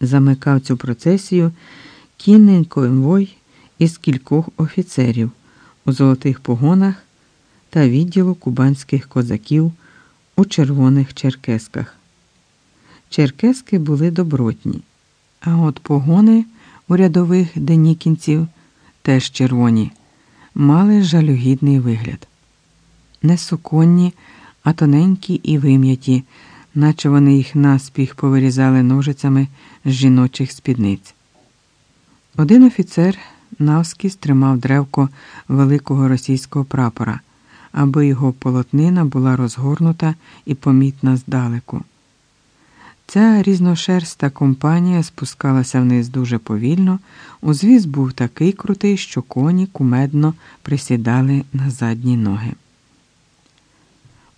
Замикав цю процесію кінний конвой із кількох офіцерів у золотих погонах та відділу кубанських козаків у червоних черкесках. Черкески були добротні, а от погони у рядових денікінців, теж червоні, мали жалюгідний вигляд. Не суконні, а тоненькі і вим'яті, наче вони їх наспіх повирізали ножицями з жіночих спідниць. Один офіцер навскіз тримав древко великого російського прапора, аби його полотнина була розгорнута і помітна здалеку. Ця різношерста компанія спускалася вниз дуже повільно, узвіз був такий крутий, що коні кумедно присідали на задні ноги.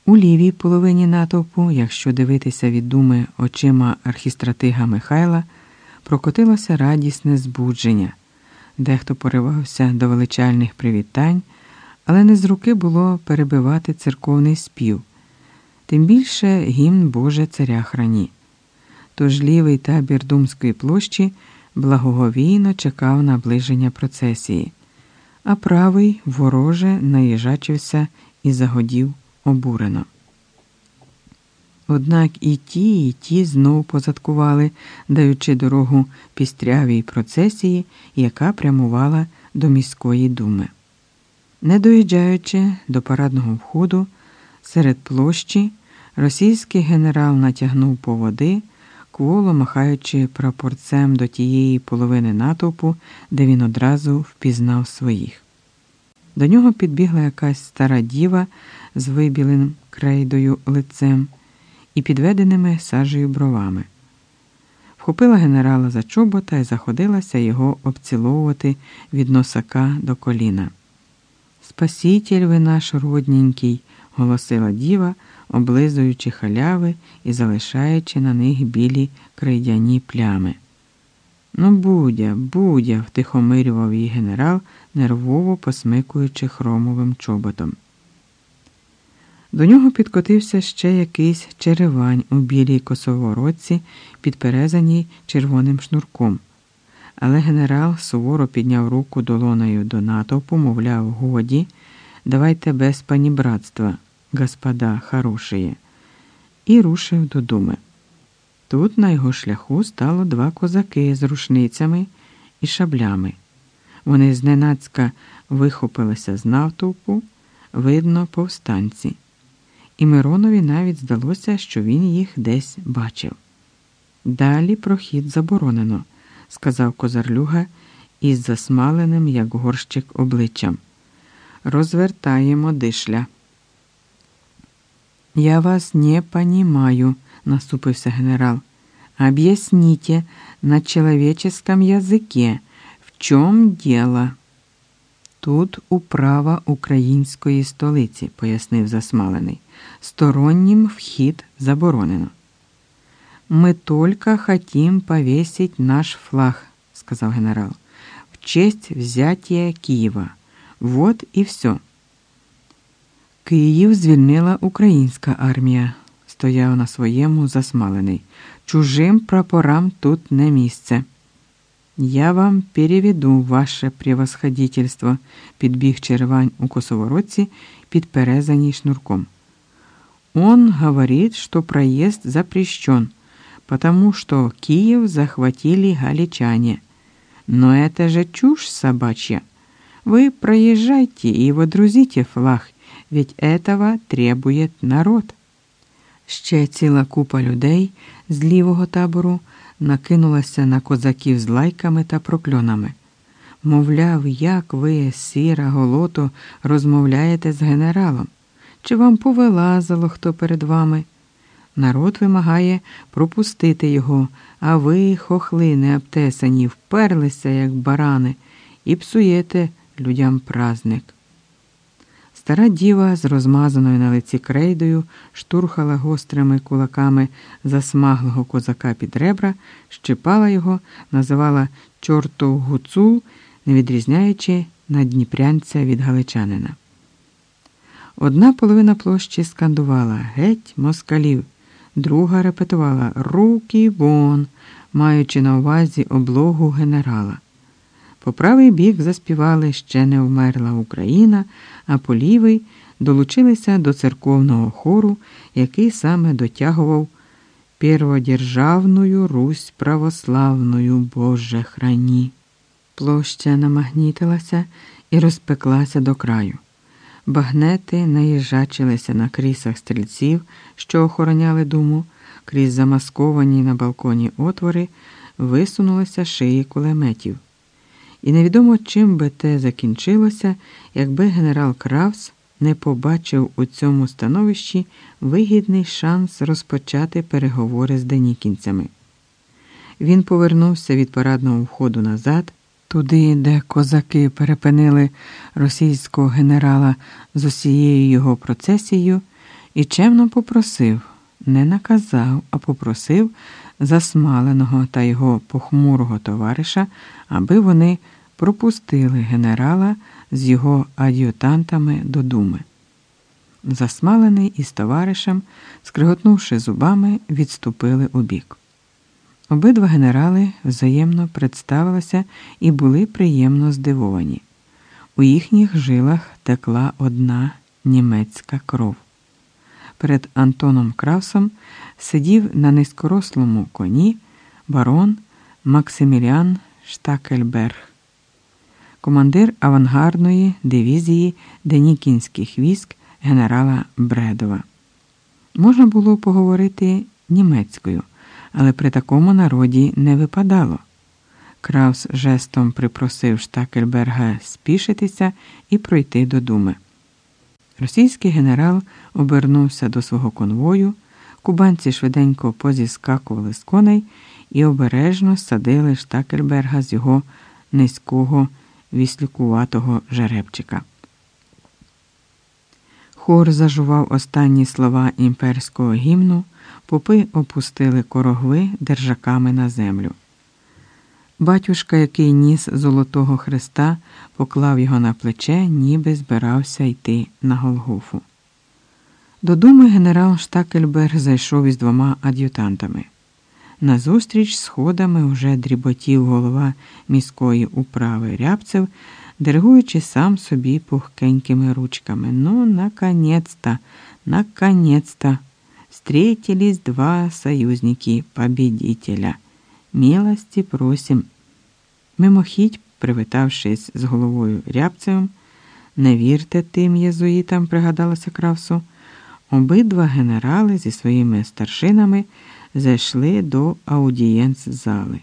У лівій половині натовпу, якщо дивитися від думи очима архістратига Михайла, прокотилося радісне збудження. Дехто поривався до величальних привітань, але не з руки було перебивати церковний спів, тим більше гімн Боже царя храні. Тож лівий табір Думської площі благоговійно чекав наближення процесії, а правий вороже наїжачився і загодів обурено. Однак і ті, і ті знов позадкували, даючи дорогу пістрявій процесії, яка прямувала до міської думи. Не доїжджаючи до парадного входу, серед площі російський генерал натягнув поводи, кволо махаючи прапорцем до тієї половини натовпу, де він одразу впізнав своїх. До нього підбігла якась стара діва з вибіленим крейдою лицем і підведеними сажею бровами. Вхопила генерала за чобота і заходилася його обціловувати від носака до коліна. Спаситель ви наш родненький, голосила діва, облизуючи халяви і залишаючи на них білі крейдяні плями. Ну, будя, будя, втихомирював її генерал, нервово посмикуючи хромовим чоботом. До нього підкотився ще якийсь черевань у білій косоворотці, підперезаній червоним шнурком. Але генерал суворо підняв руку долоною до натовпу, мовляв, годі, давайте без панібратства, господа хорошие, і рушив до думи. Тут на його шляху стало два козаки з рушницями і шаблями. Вони зненацька вихопилися з натовпу, видно, повстанці і Миронові навіть здалося, що він їх десь бачив. Далі прохід заборонено, сказав козарлюга із засмаленим, як горщик, обличчям. Розвертаємо дишля. Я вас не понимаю, наступився генерал. Объясните на человеческом языке, в чем дело? Тут управа української столиці, пояснив засмалений. Стороннім вхід заборонено. Ми только хотим повесить наш флаг, сказав генерал, в честь взятия Києва. Вот і все. Київ звільнила українська армія, стояв на своєму засмалений. Чужим прапорам тут не місце. Я вам переведу ваше превосходительство, підбіг червань у косоворотці, підперезаній шнурком. Он говорит, что проезд запрещен, потому что Киев захватили галичане. Но это же чушь собачья. Вы проезжайте и водрузите флаг, ведь этого требует народ. Ще ціла купа людей з лівого табору накинулася на козаків з лайками та прокльонами. Мовляв, як ви, сіра голото, розмовляєте з генералом? Чи вам повилазило хто перед вами? Народ вимагає пропустити його, а ви, хохли необтесані, вперлися, як барани, і псуєте людям праздник. Стара діва з розмазаною на лиці крейдою штурхала гострими кулаками засмаглого козака під ребра, щипала його, називала чортов гуцул, не відрізняючи надніпрянця від галичанина. Одна половина площі скандувала геть москалів, друга репетувала Руки вон, маючи на увазі облогу генерала. По правий бік заспівали ще не вмерла Україна, а по лівий долучилися до церковного хору, який саме дотягував перводержавною Русь православною Боже храні. Площа намагнітилася і розпеклася до краю. Багнети наїжачилися на крісах стрільців, що охороняли думу, крізь замасковані на балконі отвори висунулися шиї кулеметів. І невідомо чим би те закінчилося, якби генерал Кравс не побачив у цьому становищі вигідний шанс розпочати переговори з денікінцями. Він повернувся від парадного входу назад, туди, де козаки перепинили російського генерала з усією його процесією, і чемно попросив, не наказав, а попросив засмаленого та його похмурого товариша, аби вони пропустили генерала з його ад'ютантами до думи. Засмалений із товаришем, скриготнувши зубами, відступили у бік. Обидва генерали взаємно представилися і були приємно здивовані. У їхніх жилах текла одна німецька кров. Перед Антоном Кравсом сидів на низькорослому коні барон Максиміліан Штакельберг, командир авангардної дивізії денікінських військ генерала Бредова. Можна було поговорити німецькою, але при такому народі не випадало. Краус жестом припросив Штакельберга спішитися і пройти до думи. Російський генерал обернувся до свого конвою, кубанці швиденько позіскакували з коней і обережно садили Штакельберга з його низького віслюкуватого жеребчика. Хор зажував останні слова імперського гімну, попи опустили корогви держаками на землю. Батюшка, який ніс Золотого Христа, поклав його на плече, ніби збирався йти на Голгофу. До думи генерал Штакельберг зайшов із двома ад'ютантами. Назустріч сходами вже дріботів голова міської управи рябцев, диригуючи сам собі пухкенькими ручками. Ну, наконец-то, наконец-то, встретились два союзники победителя. Милості просім. Мимохідь, привітавшись з головою рябцевим, не вірте тим єзуїтам, пригадалося Кравсу, обидва генерали зі своїми старшинами зайшли до аудієнц зали.